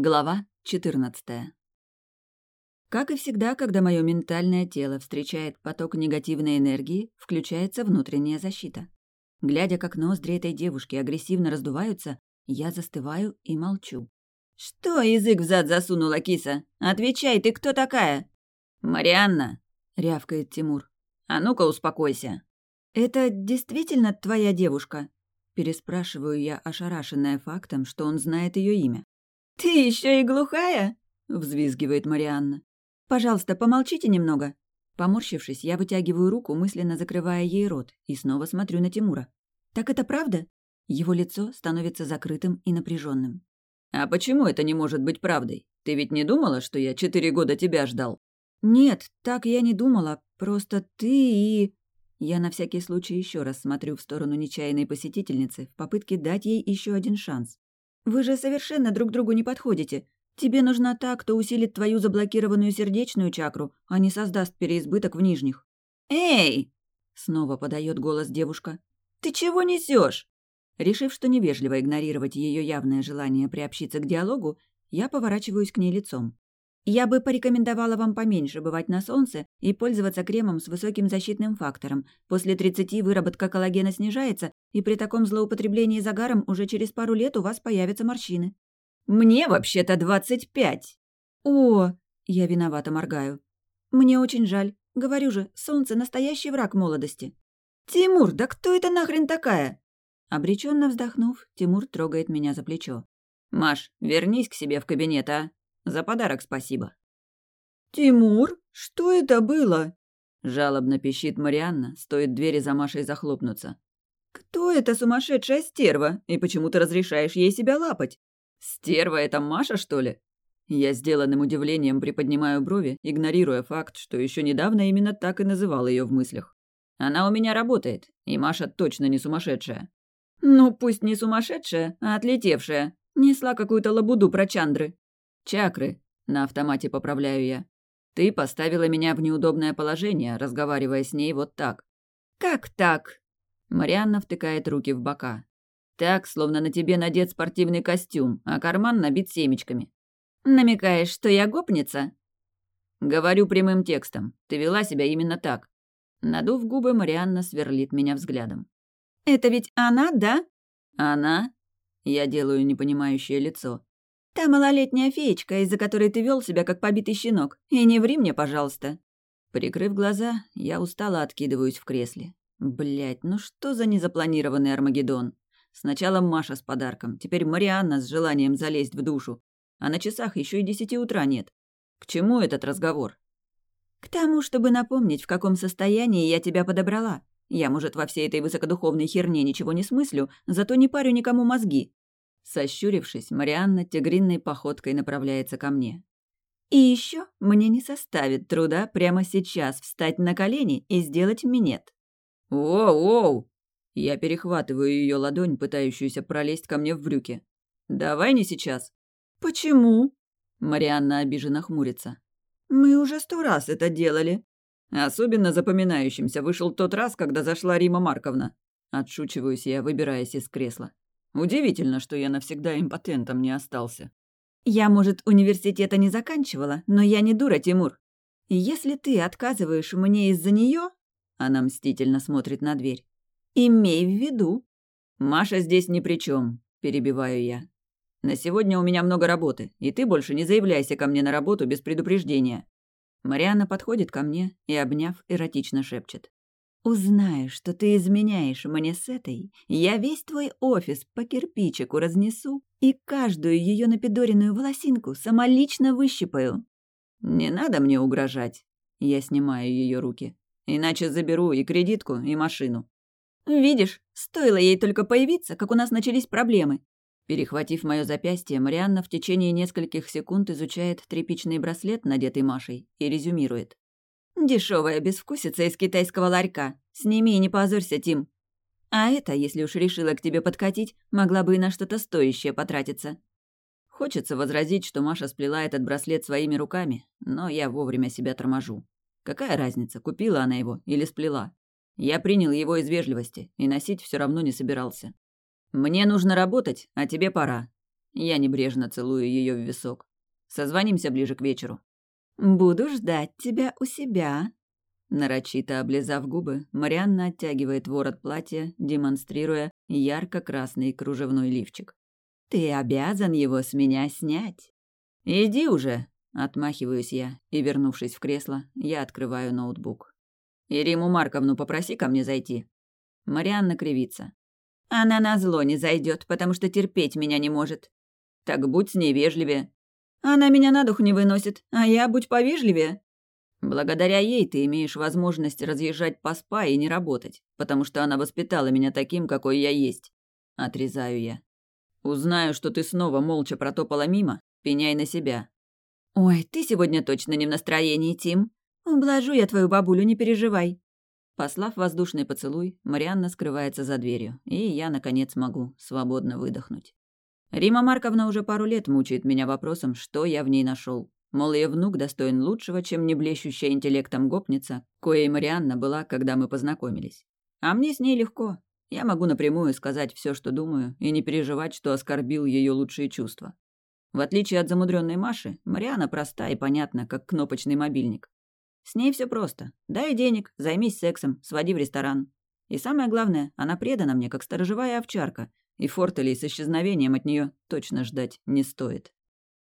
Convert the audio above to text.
Глава 14. Как и всегда, когда мое ментальное тело встречает поток негативной энергии, включается внутренняя защита. Глядя, как ноздри этой девушки агрессивно раздуваются, я застываю и молчу. «Что язык взад засунула, киса? Отвечай, ты кто такая?» «Марианна!» — рявкает Тимур. «А ну-ка успокойся!» «Это действительно твоя девушка?» Переспрашиваю я, ошарашенная фактом, что он знает ее имя. «Ты еще и глухая?» — взвизгивает Марианна. «Пожалуйста, помолчите немного». Поморщившись, я вытягиваю руку, мысленно закрывая ей рот, и снова смотрю на Тимура. «Так это правда?» Его лицо становится закрытым и напряженным. «А почему это не может быть правдой? Ты ведь не думала, что я четыре года тебя ждал?» «Нет, так я не думала. Просто ты и...» Я на всякий случай еще раз смотрю в сторону нечаянной посетительницы в попытке дать ей еще один шанс. Вы же совершенно друг другу не подходите. Тебе нужна та, кто усилит твою заблокированную сердечную чакру, а не создаст переизбыток в нижних. Эй! Снова подает голос девушка. Ты чего несешь? Решив, что невежливо игнорировать ее явное желание приобщиться к диалогу, я поворачиваюсь к ней лицом. Я бы порекомендовала вам поменьше бывать на солнце и пользоваться кремом с высоким защитным фактором. После 30 выработка коллагена снижается, и при таком злоупотреблении загаром уже через пару лет у вас появятся морщины. Мне вообще-то 25. О, я виновато моргаю. Мне очень жаль. Говорю же, солнце настоящий враг молодости. Тимур, да кто это нахрен такая? Обреченно вздохнув, Тимур трогает меня за плечо. Маш, вернись к себе в кабинет, а? За подарок спасибо». «Тимур, что это было?» Жалобно пищит Марианна, стоит двери за Машей захлопнуться. «Кто эта сумасшедшая стерва, и почему ты разрешаешь ей себя лапать? Стерва — это Маша, что ли?» Я сделанным удивлением приподнимаю брови, игнорируя факт, что еще недавно именно так и называл ее в мыслях. Она у меня работает, и Маша точно не сумасшедшая. Ну, пусть не сумасшедшая, а отлетевшая. Несла какую-то лабуду про Чандры. «Чакры», — на автомате поправляю я. «Ты поставила меня в неудобное положение, разговаривая с ней вот так». «Как так?» Марианна втыкает руки в бока. «Так, словно на тебе надет спортивный костюм, а карман набит семечками». «Намекаешь, что я гопница?» «Говорю прямым текстом. Ты вела себя именно так». Надув губы, Марианна сверлит меня взглядом. «Это ведь она, да?» «Она?» Я делаю непонимающее лицо. Та малолетняя феечка, из-за которой ты вел себя как побитый щенок. И не ври мне, пожалуйста». Прикрыв глаза, я устало откидываюсь в кресле. Блять, ну что за незапланированный Армагеддон? Сначала Маша с подарком, теперь Марианна с желанием залезть в душу. А на часах еще и десяти утра нет. К чему этот разговор? К тому, чтобы напомнить, в каком состоянии я тебя подобрала. Я, может, во всей этой высокодуховной херне ничего не смыслю, зато не парю никому мозги. Сощурившись, Марианна тигринной походкой направляется ко мне. «И еще мне не составит труда прямо сейчас встать на колени и сделать минет». «Воу-воу!» Я перехватываю ее ладонь, пытающуюся пролезть ко мне в брюки. «Давай не сейчас». «Почему?» Марианна обиженно хмурится. «Мы уже сто раз это делали». Особенно запоминающимся вышел тот раз, когда зашла Рима Марковна. Отшучиваюсь я, выбираясь из кресла. Удивительно, что я навсегда импотентом не остался. Я, может, университета не заканчивала, но я не дура, Тимур. Если ты отказываешь мне из-за нее, она мстительно смотрит на дверь. Имей в виду. Маша здесь ни при чем, перебиваю я. На сегодня у меня много работы, и ты больше не заявляйся ко мне на работу без предупреждения. Мариана подходит ко мне и, обняв, эротично шепчет. Узнаю, что ты изменяешь мне с этой, я весь твой офис по кирпичику разнесу и каждую ее напидоренную волосинку самолично выщипаю. Не надо мне угрожать. Я снимаю ее руки. Иначе заберу и кредитку, и машину. Видишь, стоило ей только появиться, как у нас начались проблемы. Перехватив мое запястье, Марианна в течение нескольких секунд изучает тряпичный браслет, надетый Машей, и резюмирует. Дешевая безвкусица из китайского ларька. Сними и не позорься, Тим. А это, если уж решила к тебе подкатить, могла бы и на что-то стоящее потратиться. Хочется возразить, что Маша сплела этот браслет своими руками, но я вовремя себя торможу. Какая разница, купила она его или сплела? Я принял его из вежливости и носить все равно не собирался. Мне нужно работать, а тебе пора. Я небрежно целую ее в висок. Созвонимся ближе к вечеру. «Буду ждать тебя у себя», Нарочито облизав губы, Марианна оттягивает ворот платья, демонстрируя ярко-красный кружевной лифчик. «Ты обязан его с меня снять». «Иди уже!» — отмахиваюсь я, и, вернувшись в кресло, я открываю ноутбук. «Ириму Марковну попроси ко мне зайти». Марианна кривится. «Она на зло не зайдет, потому что терпеть меня не может». «Так будь с ней вежливее». «Она меня на дух не выносит, а я будь повежливее». Благодаря ей ты имеешь возможность разъезжать по спа и не работать, потому что она воспитала меня таким, какой я есть. Отрезаю я. Узнаю, что ты снова молча протопала мимо, пеняй на себя. Ой, ты сегодня точно не в настроении, Тим. Ублажу я твою бабулю, не переживай. Послав воздушный поцелуй, Марианна скрывается за дверью, и я, наконец, могу свободно выдохнуть. Рима Марковна уже пару лет мучает меня вопросом, что я в ней нашел. Мол, ее внук достоин лучшего, чем не блещущая интеллектом гопница, коей Марианна была, когда мы познакомились. А мне с ней легко. Я могу напрямую сказать все, что думаю, и не переживать, что оскорбил ее лучшие чувства. В отличие от замудренной Маши, Мариана проста и понятна, как кнопочный мобильник. С ней все просто. Дай денег, займись сексом, своди в ресторан. И самое главное, она предана мне, как сторожевая овчарка, и фортелей с исчезновением от нее точно ждать не стоит.